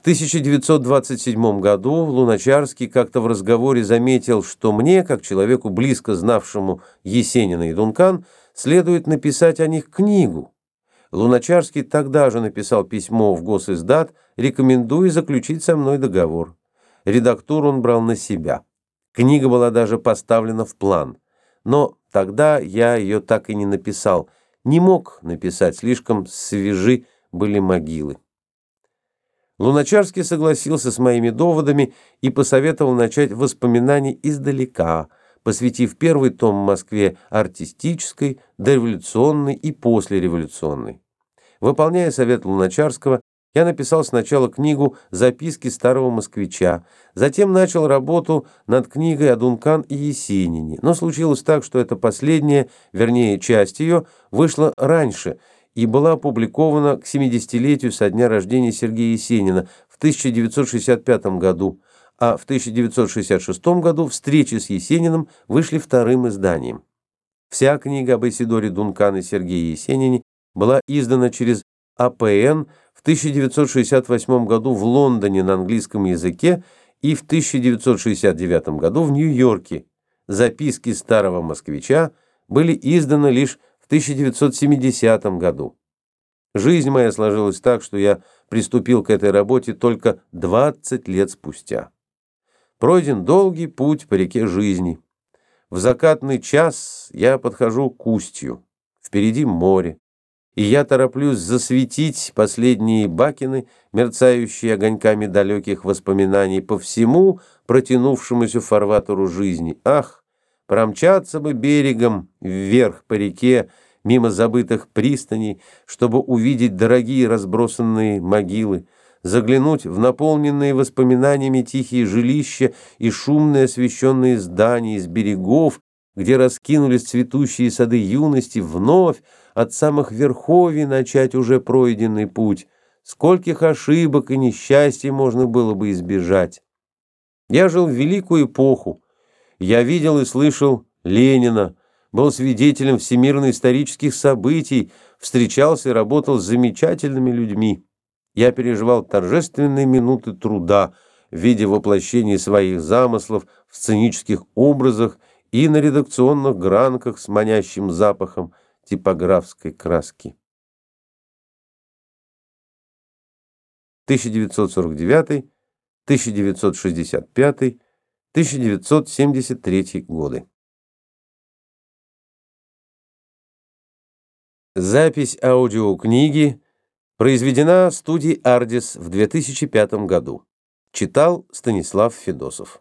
В 1927 году Луначарский как-то в разговоре заметил, что мне, как человеку, близко знавшему Есенина и Дункан, следует написать о них книгу. Луначарский тогда же написал письмо в госиздат, рекомендуя заключить со мной договор. Редактуру он брал на себя. Книга была даже поставлена в план. Но тогда я ее так и не написал. Не мог написать, слишком свежи были могилы. Луначарский согласился с моими доводами и посоветовал начать воспоминания издалека, посвятив первый том Москве артистической, дореволюционной и послереволюционной. Выполняя совет Луначарского, я написал сначала книгу «Записки старого москвича», затем начал работу над книгой о Дункан и Есенине. Но случилось так, что эта последняя, вернее, часть ее, вышла раньше – и была опубликована к 70-летию со дня рождения Сергея Есенина в 1965 году, а в 1966 году встречи с Есениным вышли вторым изданием. Вся книга об Исидоре Дункан и Сергее Есенине была издана через АПН в 1968 году в Лондоне на английском языке и в 1969 году в Нью-Йорке. Записки старого москвича были изданы лишь 1970 году. Жизнь моя сложилась так, что я приступил к этой работе только 20 лет спустя. Пройден долгий путь по реке жизни. В закатный час я подхожу к устью. Впереди море. И я тороплюсь засветить последние бакины, мерцающие огоньками далеких воспоминаний по всему протянувшемуся фарватеру жизни. Ах, Промчаться бы берегом вверх по реке, мимо забытых пристаней, чтобы увидеть дорогие разбросанные могилы, заглянуть в наполненные воспоминаниями тихие жилища и шумные освещенные здания из берегов, где раскинулись цветущие сады юности, вновь от самых верховий начать уже пройденный путь. Скольких ошибок и несчастий можно было бы избежать. Я жил в великую эпоху, я видел и слышал Ленина, был свидетелем всемирно-исторических событий, встречался и работал с замечательными людьми. Я переживал торжественные минуты труда в виде воплощения своих замыслов в сценических образах и на редакционных гранках с манящим запахом типографской краски. 1949 1965 1973 годы. Запись аудиокниги произведена в студии «Ардис» в 2005 году. Читал Станислав Федосов.